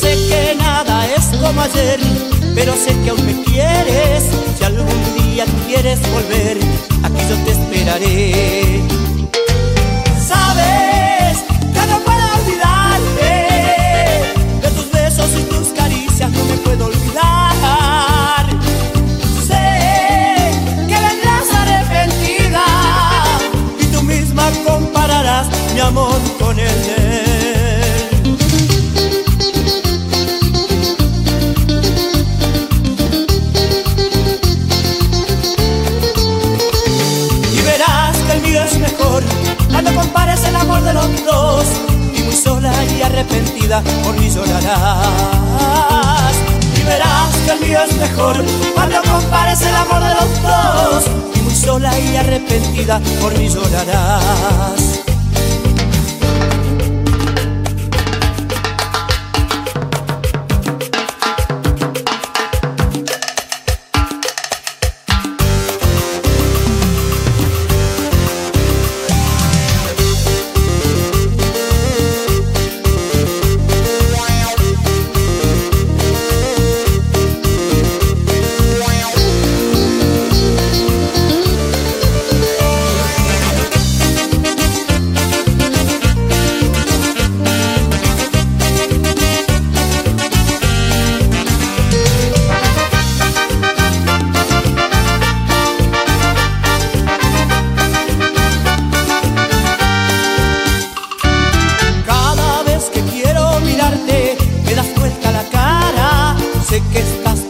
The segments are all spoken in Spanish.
Sé que nada es como ayer, pero sé que aún me quieres. Si algún día quieres volver, aquí yo te esperaré. Arrepentida por mí llorarás. Y verás que el mío es mejor cuando compares el amor de los dos. Y muy sola y arrepentida por mí llorarás.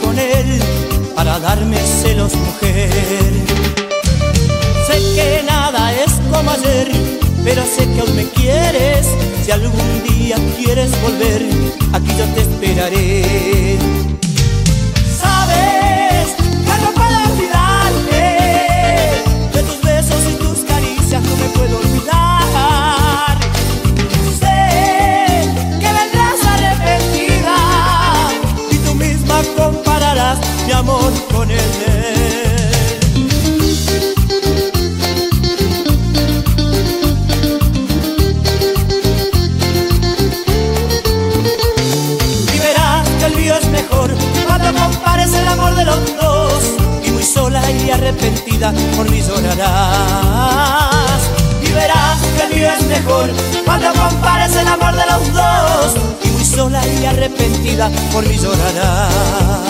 Con él para darme celos, mujer. Sé que nada es como ayer, pero sé que aún me quieres. Si algún día quieres volver, aquí yo te esperaré. Con él. Y verás que el mío es mejor cuando compares el amor de los dos y muy sola y arrepentida por mí llorarás. Y verás que el mío es mejor cuando compares el amor de los dos y muy sola y arrepentida por mí llorarás.